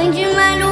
un du mal